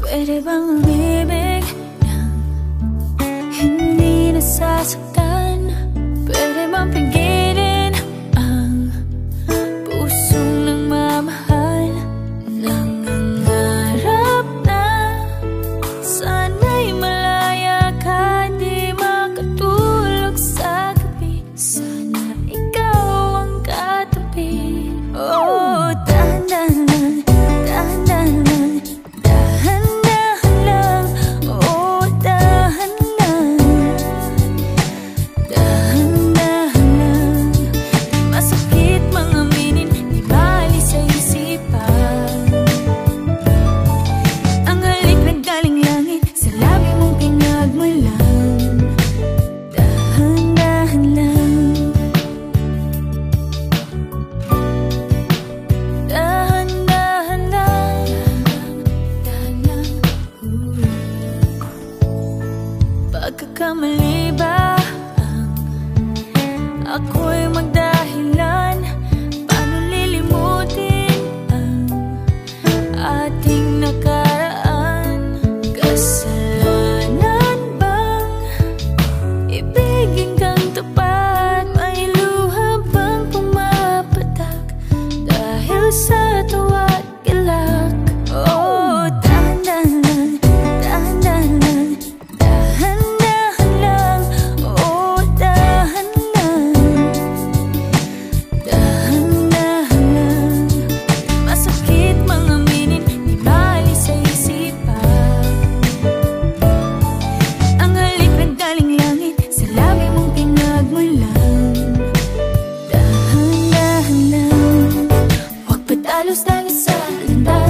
Pwede bang umibig Pagkakamali ba? Ang Ako'y magdahilan The.